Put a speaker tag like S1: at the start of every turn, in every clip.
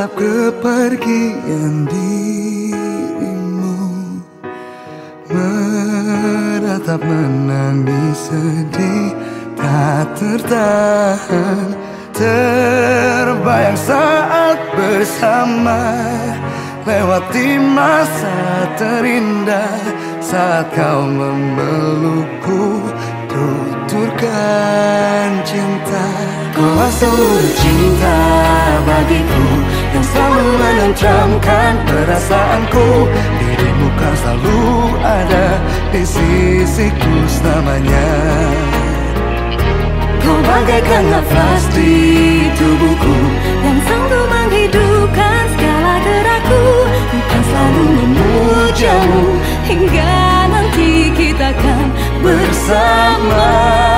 S1: Tetap kepergian dirimu. Meratap menangis sedih Tak tertahan. Terbayang saat bersama Lewati masa terindah. Saat kau memelukku Tuturkan cinta. Kau Kuasa cinta bagiku yang selalu menenangkan perasaanku. Dirimu kan selalu ada di sisiku selamanya. Kau bagaikan nafas di tubuhku
S2: Yang selalu
S1: menghidupkan segala gerakku. Kan selalu memujamu Hingga nanti kita kan bersama.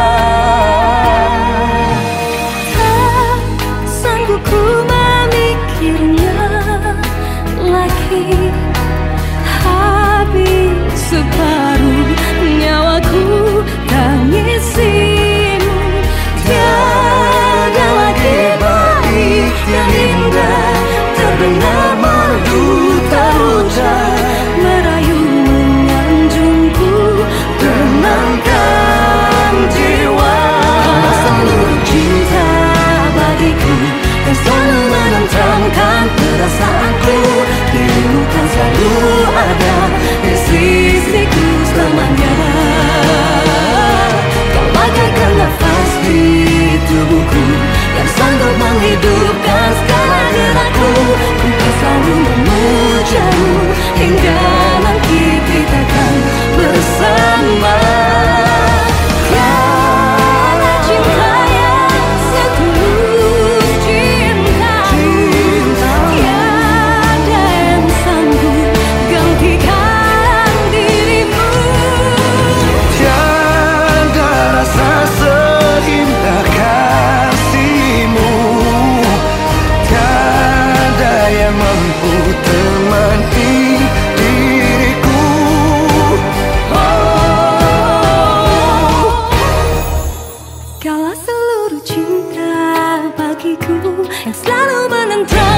S1: from.